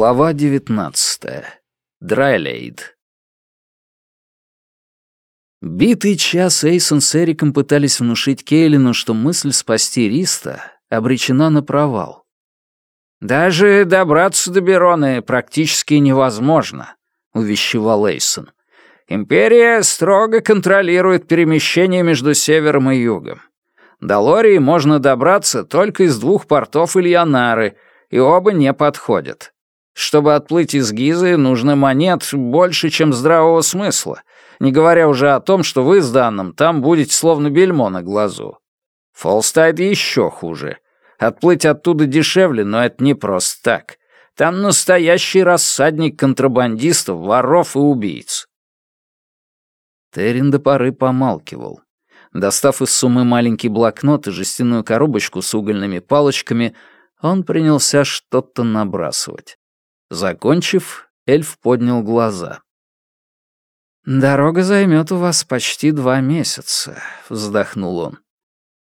Глава девятнадцатая. Драйлейд. Битый час Эйсон с Эриком пытались внушить Кейлину, что мысль спасти Риста обречена на провал. «Даже добраться до Бероны практически невозможно», — увещевал Эйсон. «Империя строго контролирует перемещение между севером и югом. До Лории можно добраться только из двух портов Ильянары, и оба не подходят. Чтобы отплыть из Гизы, нужно монет больше, чем здравого смысла, не говоря уже о том, что вы с Данным там будете словно бельмо на глазу. Фолстайд еще хуже. Отплыть оттуда дешевле, но это не просто так. Там настоящий рассадник контрабандистов, воров и убийц. Террин до поры помалкивал. Достав из суммы маленький блокнот и жестяную коробочку с угольными палочками, он принялся что-то набрасывать. Закончив, эльф поднял глаза. «Дорога займет у вас почти два месяца», — вздохнул он.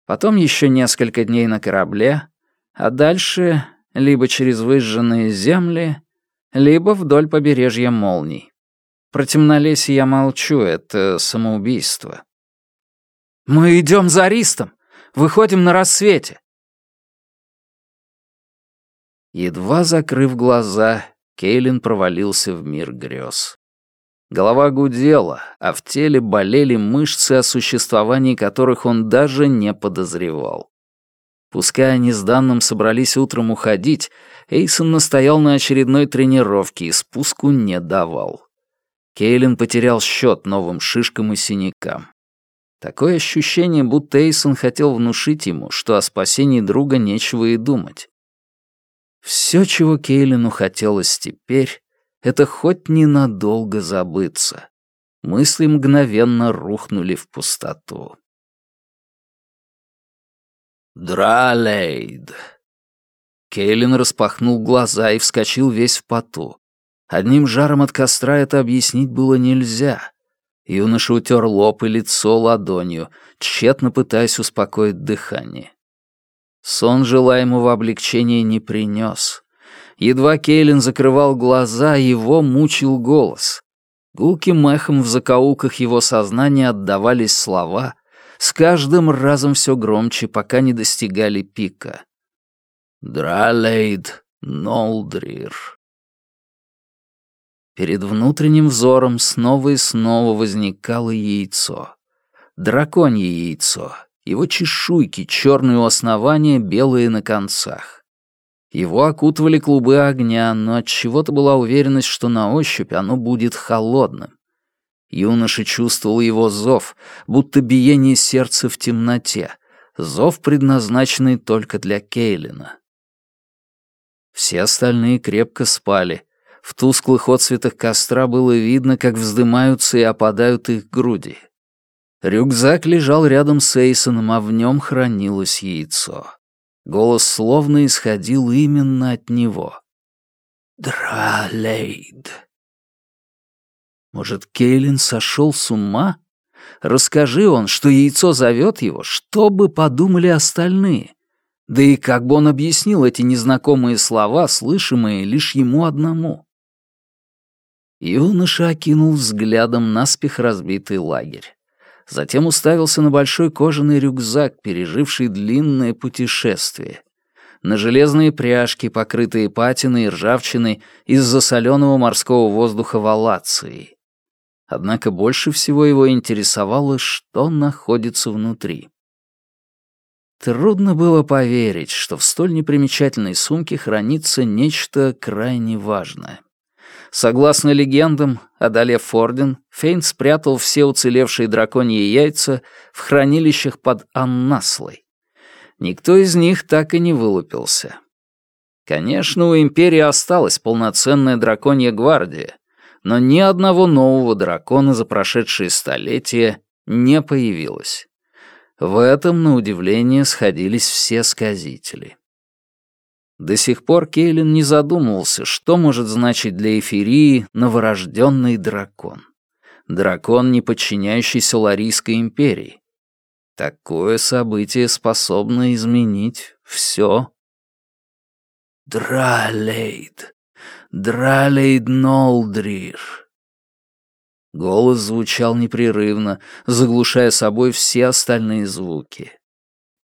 «Потом еще несколько дней на корабле, а дальше либо через выжженные земли, либо вдоль побережья молний. Про темнолесье я молчу, это самоубийство. «Мы идем за Ристом! Выходим на рассвете!» Едва закрыв глаза, Кейлин провалился в мир грез. Голова гудела, а в теле болели мышцы, о существовании которых он даже не подозревал. Пускай они с Данным собрались утром уходить, Эйсон настоял на очередной тренировке и спуску не давал. Кейлин потерял счет новым шишкам и синякам. Такое ощущение, будто Эйсон хотел внушить ему, что о спасении друга нечего и думать. Все, чего Кейлину хотелось теперь, это хоть ненадолго забыться. Мысли мгновенно рухнули в пустоту. «Дралейд!» Кейлин распахнул глаза и вскочил весь в поту. Одним жаром от костра это объяснить было нельзя. Юноша утер лоб и лицо ладонью, тщетно пытаясь успокоить дыхание. Сон желаемого облегчения не принес. Едва Кейлин закрывал глаза, его мучил голос. Гулким эхом в закоулках его сознания отдавались слова, с каждым разом все громче, пока не достигали пика. «Дралейд Нолдрир». Перед внутренним взором снова и снова возникало яйцо. Драконье яйцо. Его чешуйки, черные у основания, белые на концах. Его окутывали клубы огня, но от чего-то была уверенность, что на ощупь оно будет холодным. Юноша чувствовал его зов, будто биение сердца в темноте, зов, предназначенный только для Кейлина. Все остальные крепко спали — в тусклых отсветах костра было видно, как вздымаются и опадают их груди. Рюкзак лежал рядом с Эйсоном, а в нем хранилось яйцо. Голос словно исходил именно от него. «Дралейд». Может, Кейлин сошел с ума? Расскажи он, что яйцо зовет его, что бы подумали остальные? Да и как бы он объяснил эти незнакомые слова, слышимые лишь ему одному? Юноша окинул взглядом наспех разбитый лагерь. Затем уставился на большой кожаный рюкзак, переживший длинное путешествие. На железные пряжки, покрытые патиной и ржавчиной из-за соленого морского воздуха Валации. Однако больше всего его интересовало, что находится внутри. Трудно было поверить, что в столь непримечательной сумке хранится нечто крайне важное. Согласно легендам, одолев Орден, Фейн спрятал все уцелевшие драконьи яйца в хранилищах под Аннаслой. Никто из них так и не вылупился. Конечно, у Империи осталась полноценная драконья гвардия, но ни одного нового дракона за прошедшие столетия не появилось. В этом, на удивление, сходились все сказители. До сих пор Кейлин не задумывался, что может значить для Эфирии новорожденный дракон. Дракон, не подчиняющийся Ларийской империи. Такое событие способно изменить все. «Дралейд! Дралейд Нолдрир». Голос звучал непрерывно, заглушая собой все остальные звуки.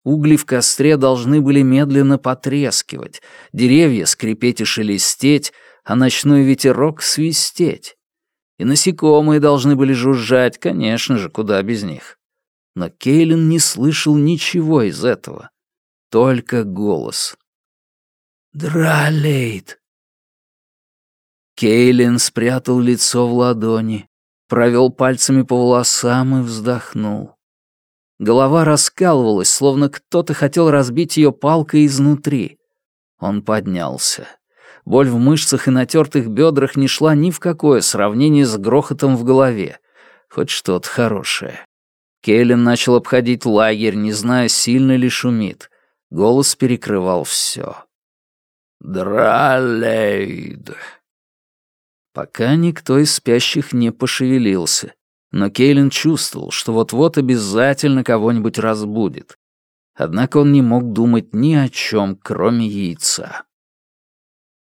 Угли в костре должны были медленно потрескивать, деревья скрипеть и шелестеть, а ночной ветерок свистеть. И насекомые должны были жужжать, конечно же, куда без них. Но Кейлин не слышал ничего из этого. Только голос. «Дралейд!» Кейлин спрятал лицо в ладони, провел пальцами по волосам и вздохнул. Голова раскалывалась, словно кто-то хотел разбить ее палкой изнутри. Он поднялся. Боль в мышцах и натертых бедрах не шла ни в какое сравнение с грохотом в голове. Хоть что-то хорошее. Кейлин начал обходить лагерь, не зная, сильно ли шумит. Голос перекрывал все. «Дралейд!» Пока никто из спящих не пошевелился, но Кейлин чувствовал, что вот-вот обязательно кого-нибудь разбудит. Однако он не мог думать ни о чем, кроме яйца.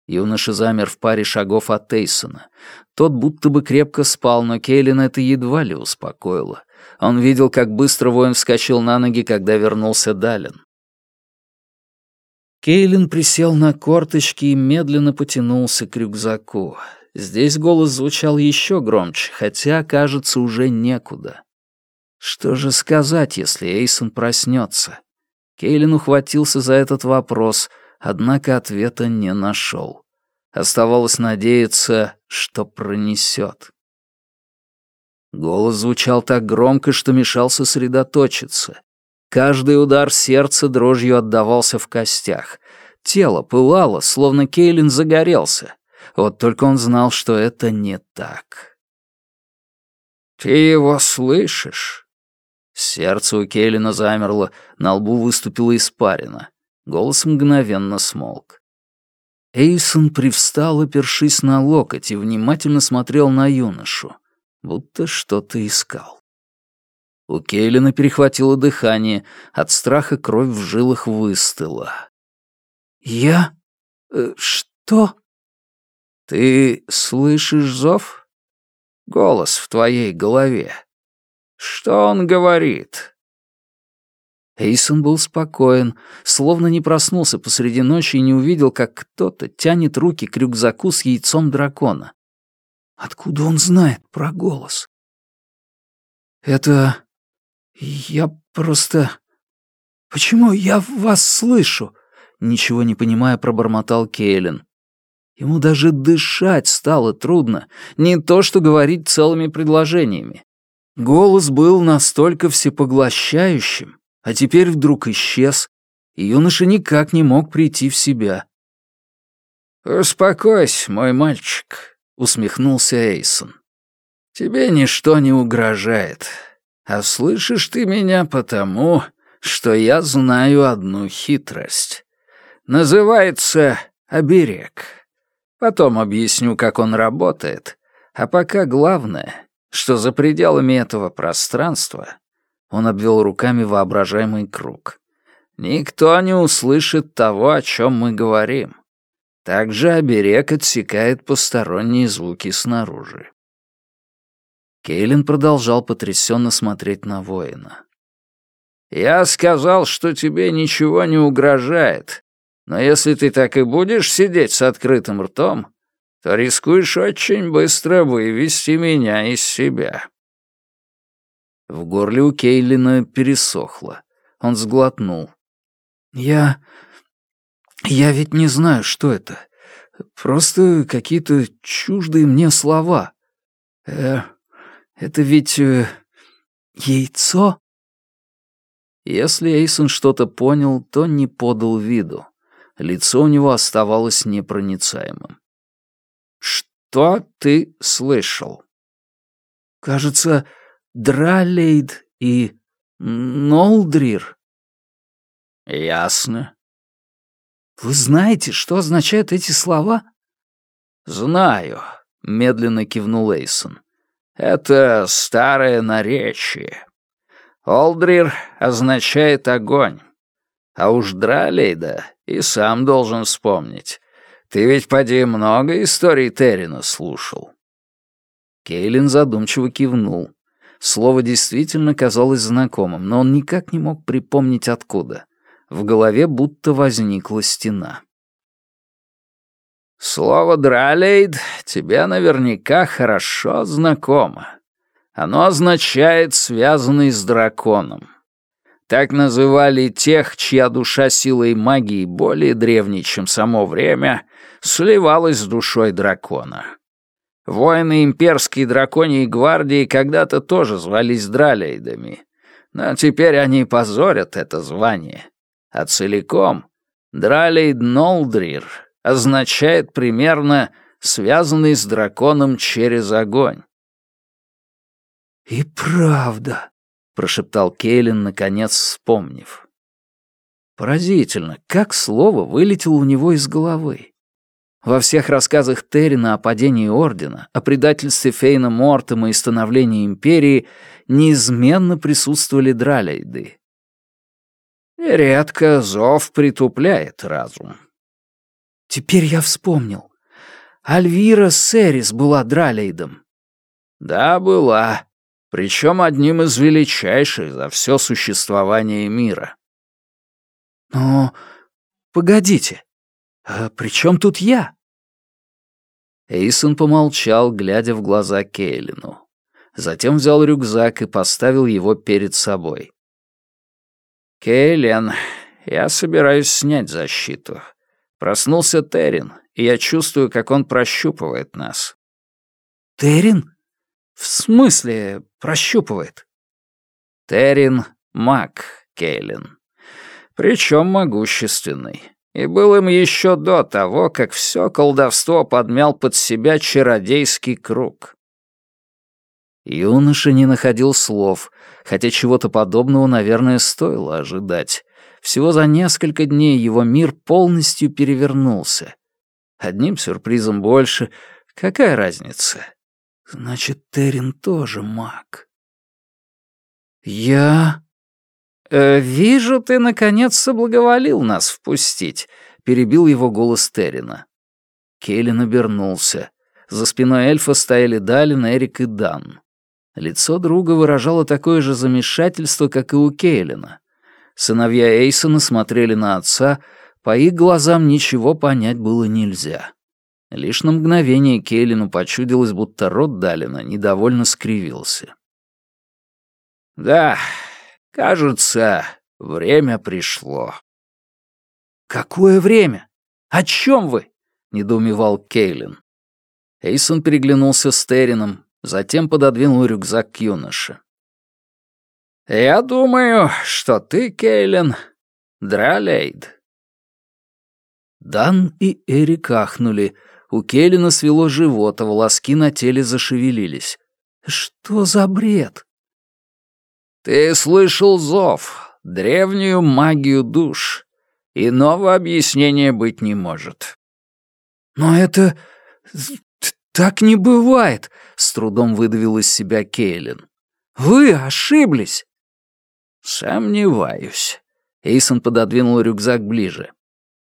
Юноша замер в паре шагов от Тейсона. Тот будто бы крепко спал, но Кейлин это едва ли успокоило. Он видел, как быстро воин вскочил на ноги, когда вернулся Далин. Кейлин присел на корточки и медленно потянулся к рюкзаку. Здесь голос звучал еще громче, хотя, кажется, уже некуда. Что же сказать, если Эйсон проснется? Кейлин ухватился за этот вопрос, однако ответа не нашел. Оставалось надеяться, что пронесет. Голос звучал так громко, что мешал сосредоточиться. Каждый удар сердца дрожью отдавался в костях. Тело пылало, словно Кейлин загорелся. Вот только он знал, что это не так. «Ты его слышишь?» Сердце у Кейлина замерло, на лбу выступила испарина. Голос мгновенно смолк. Эйсон привстал, опершись на локоть, и внимательно смотрел на юношу, будто что-то искал. У Кейлина перехватило дыхание, от страха кровь в жилах выстыла. «Я? Э, что?» Ты слышишь зов? Голос в твоей голове. Что он говорит? Эйсон был спокоен, словно не проснулся посреди ночи и не увидел, как кто-то тянет руки к рюкзаку с яйцом дракона. Откуда он знает про голос? Это... Я просто... Почему я вас слышу? Ничего не понимая, пробормотал Кейлин. Ему даже дышать стало трудно, не то что говорить целыми предложениями. Голос был настолько всепоглощающим, а теперь вдруг исчез, и юноша никак не мог прийти в себя. «Успокойся, мой мальчик», — усмехнулся Эйсон. «Тебе ничто не угрожает, а слышишь ты меня потому, что я знаю одну хитрость. Называется оберег». Потом объясню, как он работает. А пока главное, что за пределами этого пространства он обвел руками воображаемый круг. Никто не услышит того, о чем мы говорим. Также оберег отсекает посторонние звуки снаружи. Кейлин продолжал потрясенно смотреть на воина. «Я сказал, что тебе ничего не угрожает, но если ты так и будешь сидеть с открытым ртом, то рискуешь очень быстро вывести меня из себя». В горле у Кейлина пересохло. Он сглотнул. «Я... я ведь не знаю, что это. Просто какие-то чуждые мне слова. Э, это ведь... Э, яйцо?» Если Эйсон что-то понял, то не подал виду. Лицо у него оставалось непроницаемым. «Что ты слышал?» «Кажется, Дралейд и Нолдрир». «Ясно». «Вы знаете, что означают эти слова?» «Знаю», — медленно кивнул Эйсон. «Это старое наречие. Олдрир означает огонь, а уж Дралейда и сам должен вспомнить. Ты ведь, поди, много историй Террина слушал». Кейлин задумчиво кивнул. Слово действительно казалось знакомым, но он никак не мог припомнить откуда. В голове будто возникла стена. «Слово «дралейд» тебе наверняка хорошо знакомо. Оно означает «связанный с драконом». Так называли тех, чья душа силой магии более древней, чем само время, сливалась с душой дракона. Воины имперской драконьей гвардии когда-то тоже звались дралейдами, но теперь они позорят это звание. А целиком Дралейд Нолдрир означает примерно «связанный с драконом через огонь». «И правда», — прошептал Кейлин, наконец вспомнив. Поразительно, как слово вылетело у него из головы. Во всех рассказах Террина о падении Ордена, о предательстве Фейна Мортема и становлении Империи неизменно присутствовали дралейды. Редко зов притупляет разум. Теперь я вспомнил. Альвира Серис была дралейдом. Да, была причем одним из величайших за все существование мира. Но погодите, а при чем тут я? Эйсон помолчал, глядя в глаза Кейлину. Затем взял рюкзак и поставил его перед собой. «Кейлен, я собираюсь снять защиту. Проснулся Террин, и я чувствую, как он прощупывает нас». «Террин?» «В смысле прощупывает?» «Террин — маг, Кейлин. Причем могущественный. И был им еще до того, как все колдовство подмял под себя чародейский круг». Юноша не находил слов, хотя чего-то подобного, наверное, стоило ожидать. Всего за несколько дней его мир полностью перевернулся. Одним сюрпризом больше. Какая разница? Значит, Терин тоже маг. Я... Э, «Вижу, ты, наконец, соблаговолил нас впустить», — перебил его голос Террина. Кейлин обернулся. За спиной эльфа стояли Далин, Эрик и Дан. Лицо друга выражало такое же замешательство, как и у Кейлина. Сыновья Эйсона смотрели на отца, по их глазам ничего понять было нельзя. Лишь на мгновение Кейлину почудилось, будто рот Далина недовольно скривился. «Да, кажется, время пришло». «Какое время? О чем вы?» — недоумевал Кейлин. Эйсон переглянулся с Террином, затем пододвинул рюкзак к юноше. «Я думаю, что ты, Кейлин, Дралейд». Дан и Эрик ахнули — у Келлина свело живот, а волоски на теле зашевелились. «Что за бред?» «Ты слышал зов, древнюю магию душ. Иного объяснения быть не может». «Но это... так не бывает», — с трудом выдавил из себя Кейлин. «Вы ошиблись». «Сомневаюсь». Эйсон пододвинул рюкзак ближе.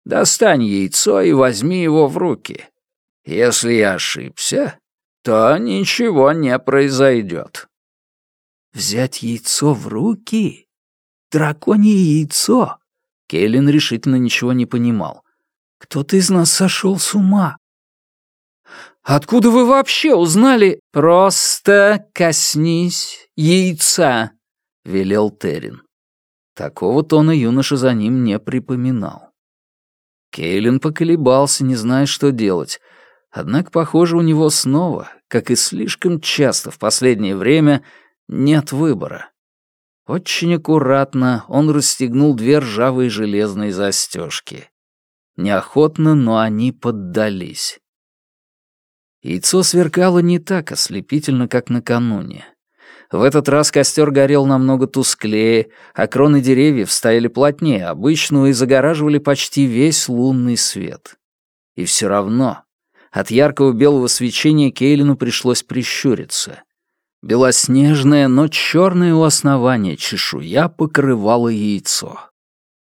«Достань яйцо и возьми его в руки. Если я ошибся, то ничего не произойдет. Взять яйцо в руки? Драконье яйцо? Келлин решительно ничего не понимал. Кто-то из нас сошел с ума. Откуда вы вообще узнали? Просто коснись яйца, велел Терин. Такого тона юноша за ним не припоминал. Кейлин поколебался, не зная, что делать, Однако, похоже, у него снова, как и слишком часто в последнее время, нет выбора. Очень аккуратно он расстегнул две ржавые железные застежки. Неохотно, но они поддались. Яйцо сверкало не так ослепительно, как накануне. В этот раз костер горел намного тусклее, а кроны деревьев стояли плотнее обычного и загораживали почти весь лунный свет. И все равно от яркого белого свечения Кейлину пришлось прищуриться. Белоснежная, но черная у основания чешуя покрывала яйцо.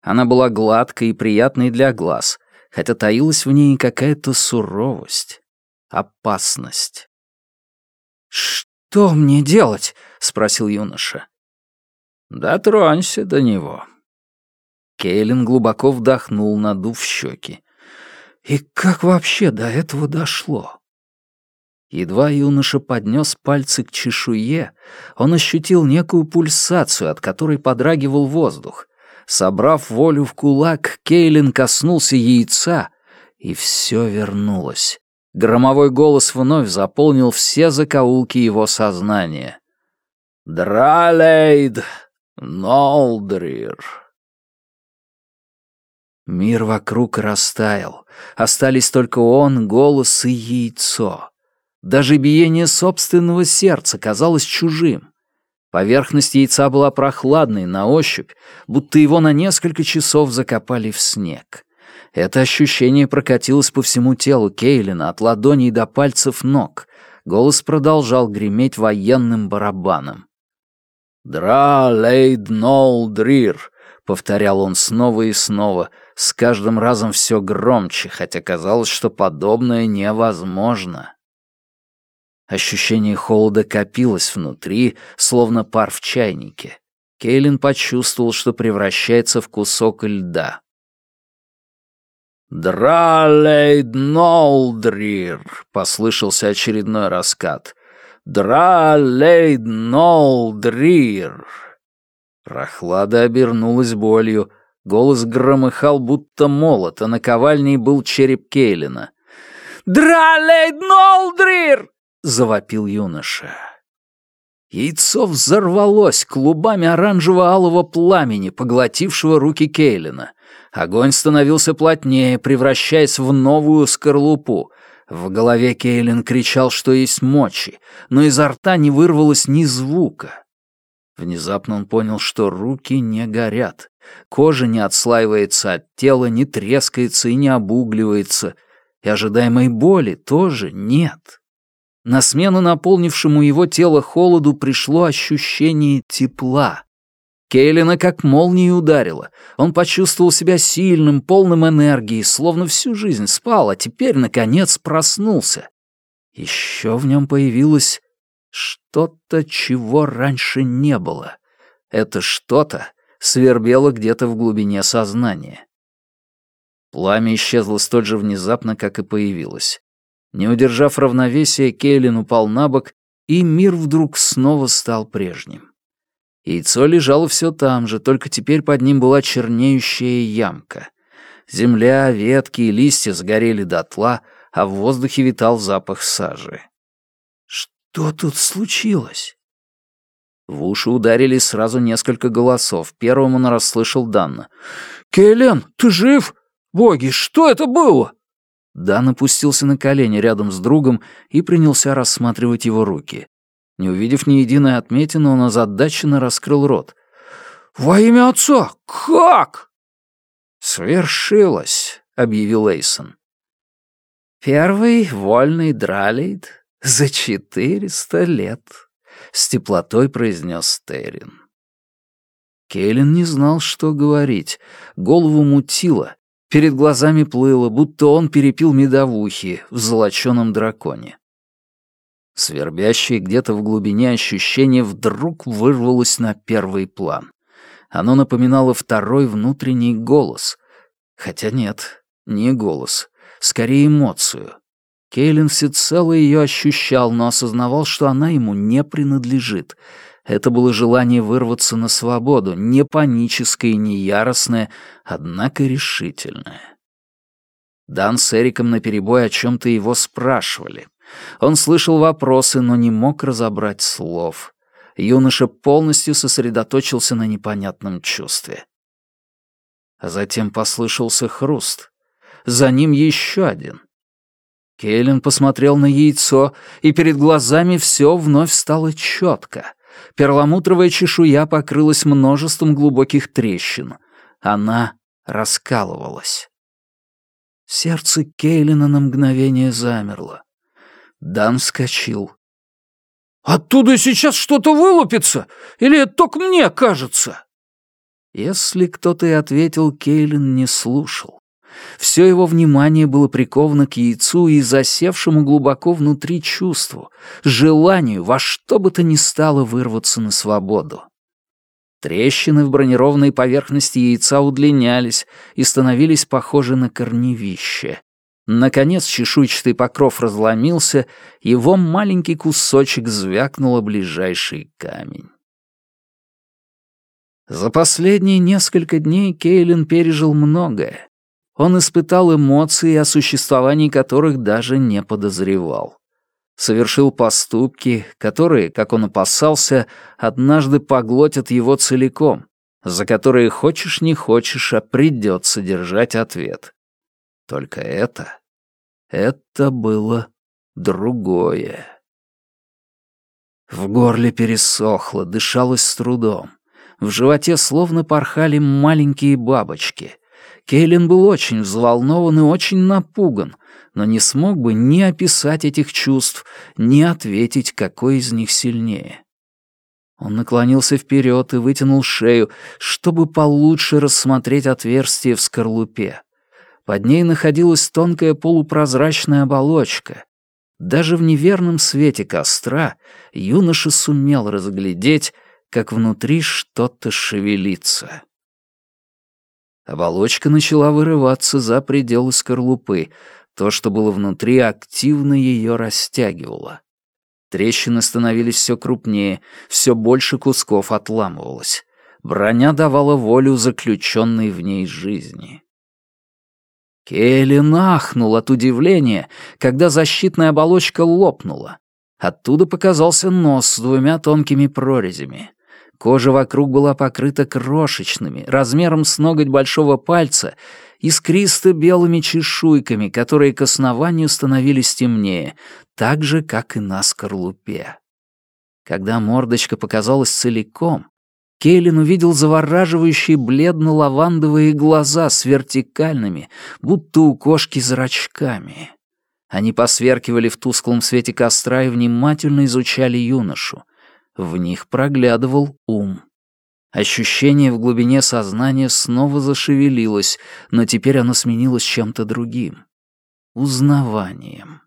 Она была гладкой и приятной для глаз, хотя таилась в ней какая-то суровость, опасность. «Что мне делать?» — спросил юноша. «Дотронься до него». Кейлин глубоко вдохнул, надув щеки. «И как вообще до этого дошло?» Едва юноша поднес пальцы к чешуе, он ощутил некую пульсацию, от которой подрагивал воздух. Собрав волю в кулак, Кейлин коснулся яйца, и все вернулось. Громовой голос вновь заполнил все закоулки его сознания. «Дралейд Нолдрир!» Мир вокруг растаял. Остались только он, голос и яйцо. Даже биение собственного сердца казалось чужим. Поверхность яйца была прохладной на ощупь, будто его на несколько часов закопали в снег. Это ощущение прокатилось по всему телу Кейлина, от ладоней до пальцев ног. Голос продолжал греметь военным барабаном. «Дра лейд нол дрир», — повторял он снова и снова, с каждым разом все громче, хотя казалось, что подобное невозможно. Ощущение холода копилось внутри, словно пар в чайнике. Кейлин почувствовал, что превращается в кусок льда. «Дралейд Нолдрир!» — послышался очередной раскат. «Дралейд Нолдрир!» Прохлада обернулась болью. Голос громыхал, будто молот, а на ковальне был череп Кейлина. «Дралейд Нолдрир!» завопил юноша. Яйцо взорвалось клубами оранжево-алого пламени, поглотившего руки Кейлина. Огонь становился плотнее, превращаясь в новую скорлупу. В голове Кейлин кричал, что есть мочи, но изо рта не вырвалось ни звука. Внезапно он понял, что руки не горят. Кожа не отслаивается от тела, не трескается и не обугливается. И ожидаемой боли тоже нет. На смену наполнившему его тело холоду пришло ощущение тепла. Кейлина как молнией ударила. Он почувствовал себя сильным, полным энергии, словно всю жизнь спал, а теперь, наконец, проснулся. Еще в нем появилось что-то, чего раньше не было. Это что-то свербело где-то в глубине сознания. Пламя исчезло столь же внезапно, как и появилось. Не удержав равновесия, Кейлин упал на бок, и мир вдруг снова стал прежним. Яйцо лежало все там же, только теперь под ним была чернеющая ямка. Земля, ветки и листья сгорели дотла, а в воздухе витал запах сажи. «Что тут случилось?» В уши ударили сразу несколько голосов. Первым он расслышал Данна. «Кейлен, ты жив? Боги, что это было?» Дан опустился на колени рядом с другом и принялся рассматривать его руки. Не увидев ни единой отметины, он озадаченно раскрыл рот. «Во имя отца! Как?» «Свершилось», — объявил Эйсон. «Первый вольный дралейд за четыреста лет», — с теплотой произнес Террин. Кейлин не знал, что говорить. Голову мутило, Перед глазами плыло, будто он перепил медовухи в золоченом драконе. Свербящее где-то в глубине ощущение вдруг вырвалось на первый план. Оно напоминало второй внутренний голос. Хотя нет, не голос, скорее эмоцию. Кейлин всецело ее ощущал, но осознавал, что она ему не принадлежит — это было желание вырваться на свободу, не паническое и не яростное, однако решительное. Дан с Эриком наперебой о чем-то его спрашивали. Он слышал вопросы, но не мог разобрать слов. Юноша полностью сосредоточился на непонятном чувстве. А затем послышался хруст. За ним еще один. Кейлин посмотрел на яйцо, и перед глазами все вновь стало четко — Перламутровая чешуя покрылась множеством глубоких трещин. Она раскалывалась. Сердце Кейлина на мгновение замерло. Дан вскочил. «Оттуда сейчас что-то вылупится? Или это только мне кажется?» Если кто-то и ответил, Кейлин не слушал. Все его внимание было приковано к яйцу и засевшему глубоко внутри чувству, желанию во что бы то ни стало вырваться на свободу. Трещины в бронированной поверхности яйца удлинялись и становились похожи на корневище. Наконец чешуйчатый покров разломился, его маленький кусочек звякнуло ближайший камень. За последние несколько дней Кейлин пережил многое. Он испытал эмоции, о существовании которых даже не подозревал. Совершил поступки, которые, как он опасался, однажды поглотят его целиком, за которые хочешь не хочешь, а придется держать ответ. Только это... это было другое. В горле пересохло, дышалось с трудом. В животе словно порхали маленькие бабочки. Кейлин был очень взволнован и очень напуган, но не смог бы ни описать этих чувств, ни ответить, какой из них сильнее. Он наклонился вперед и вытянул шею, чтобы получше рассмотреть отверстие в скорлупе. Под ней находилась тонкая полупрозрачная оболочка. Даже в неверном свете костра юноша сумел разглядеть, как внутри что-то шевелится. Оболочка начала вырываться за пределы скорлупы. То, что было внутри, активно ее растягивало. Трещины становились все крупнее, все больше кусков отламывалось. Броня давала волю заключенной в ней жизни. Келли нахнул от удивления, когда защитная оболочка лопнула. Оттуда показался нос с двумя тонкими прорезями. Кожа вокруг была покрыта крошечными, размером с ноготь большого пальца, искристо-белыми чешуйками, которые к основанию становились темнее, так же, как и на скорлупе. Когда мордочка показалась целиком, Кейлин увидел завораживающие бледно-лавандовые глаза с вертикальными, будто у кошки зрачками. Они посверкивали в тусклом свете костра и внимательно изучали юношу. В них проглядывал ум. Ощущение в глубине сознания снова зашевелилось, но теперь оно сменилось чем-то другим. Узнаванием.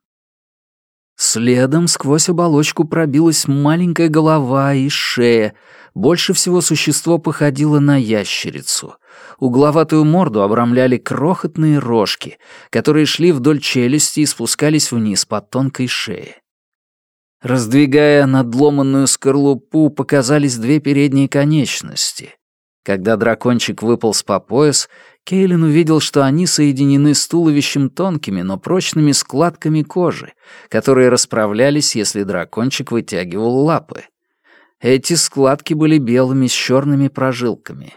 Следом сквозь оболочку пробилась маленькая голова и шея. Больше всего существо походило на ящерицу. Угловатую морду обрамляли крохотные рожки, которые шли вдоль челюсти и спускались вниз по тонкой шее. Раздвигая надломанную скорлупу, показались две передние конечности. Когда дракончик выполз по пояс, Кейлин увидел, что они соединены с туловищем тонкими, но прочными складками кожи, которые расправлялись, если дракончик вытягивал лапы. Эти складки были белыми с черными прожилками.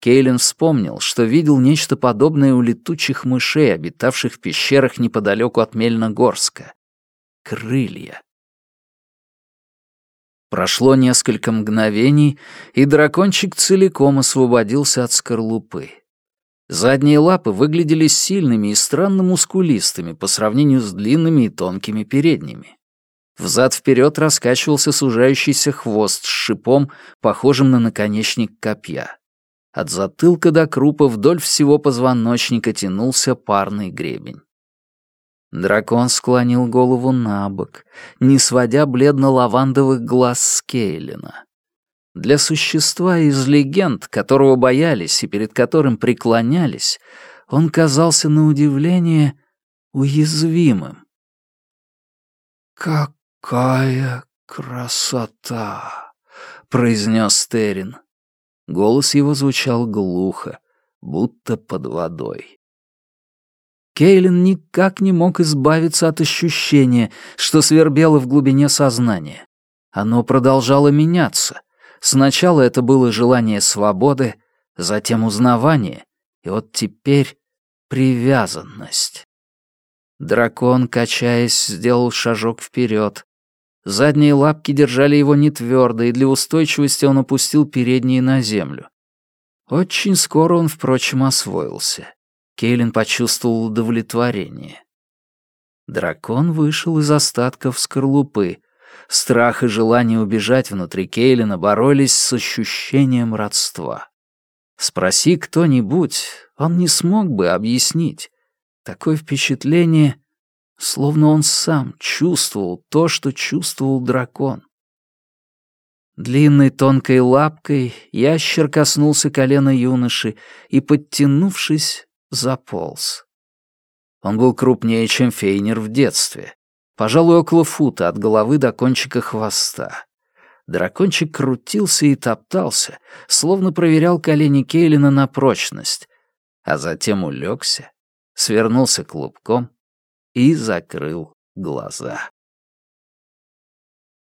Кейлин вспомнил, что видел нечто подобное у летучих мышей, обитавших в пещерах неподалеку от Мельногорска. Крылья. Прошло несколько мгновений, и дракончик целиком освободился от скорлупы. Задние лапы выглядели сильными и странно мускулистыми по сравнению с длинными и тонкими передними. Взад-вперед раскачивался сужающийся хвост с шипом, похожим на наконечник копья. От затылка до крупа вдоль всего позвоночника тянулся парный гребень. Дракон склонил голову на бок, не сводя бледно-лавандовых глаз с Кейлина. Для существа из легенд, которого боялись и перед которым преклонялись, он казался на удивление уязвимым. «Какая красота!» — произнес Терин. Голос его звучал глухо, будто под водой. Кейлин никак не мог избавиться от ощущения, что свербело в глубине сознания. Оно продолжало меняться. Сначала это было желание свободы, затем узнавание, и вот теперь привязанность. Дракон, качаясь, сделал шажок вперед. Задние лапки держали его не твердо, и для устойчивости он опустил передние на землю. Очень скоро он, впрочем, освоился. Кейлин почувствовал удовлетворение. Дракон вышел из остатков скорлупы. Страх и желание убежать внутри Кейлина боролись с ощущением родства. Спроси кто-нибудь, он не смог бы объяснить. Такое впечатление, словно он сам чувствовал то, что чувствовал дракон. Длинной тонкой лапкой ящер коснулся колена юноши и, подтянувшись, заполз. Он был крупнее, чем Фейнер в детстве. Пожалуй, около фута от головы до кончика хвоста. Дракончик крутился и топтался, словно проверял колени Кейлина на прочность, а затем улегся, свернулся клубком и закрыл глаза.